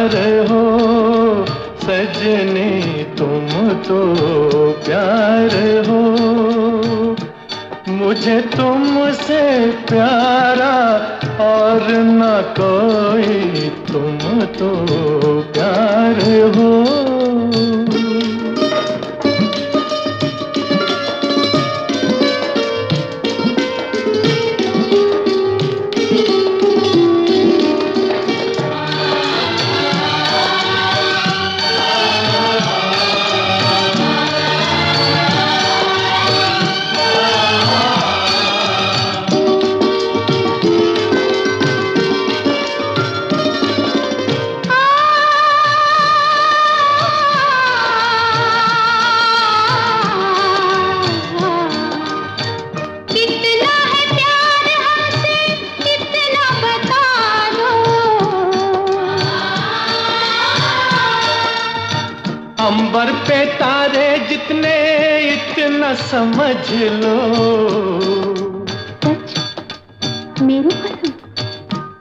प्यार हो, सजनी तुम तो प्यार हो। मुझे तुमसे प्यारा और न कोई तुम तो प्यार हो। तारे जितने इतना समझ लो। मेरी कसम?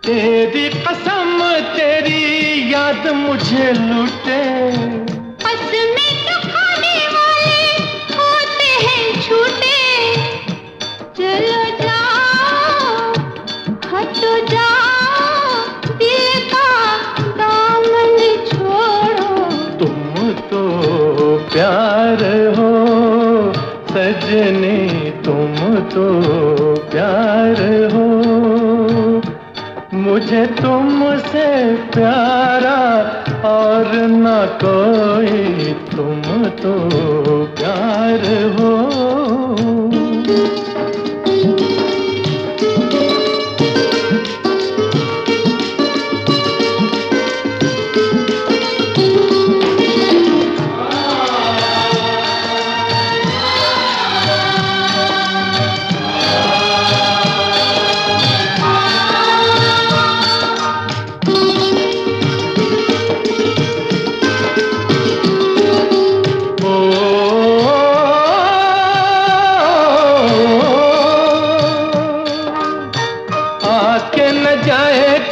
तेरी कसम तेरी याद मुझे लुटे। प्यार हो, सजनी तुम तो प्यार हो। मुझे तुमसे प्यारा और न कोई तुम तो प्यार हो।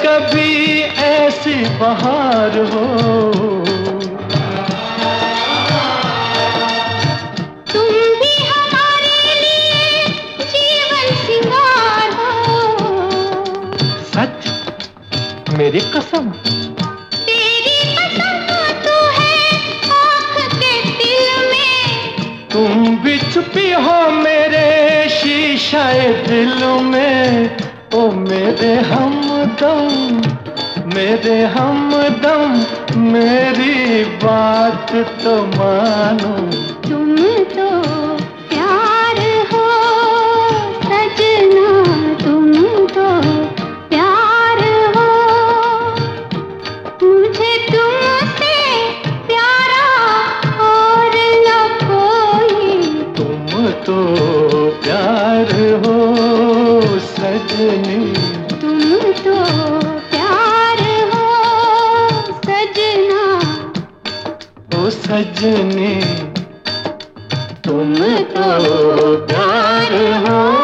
कभी ऐसी बहार हो। तुम भी हमारे लिए जीवन सिंगार हो। सच? मेरी कसम। तेरी कसम तो है आँख के दिल में। तुम भी छुपी हो मेरे शीशाए दिल में। ओ मेरे हमदम मेरे हमदम मेरी बात तो मानो। सजनी तुम तो प्यार हो।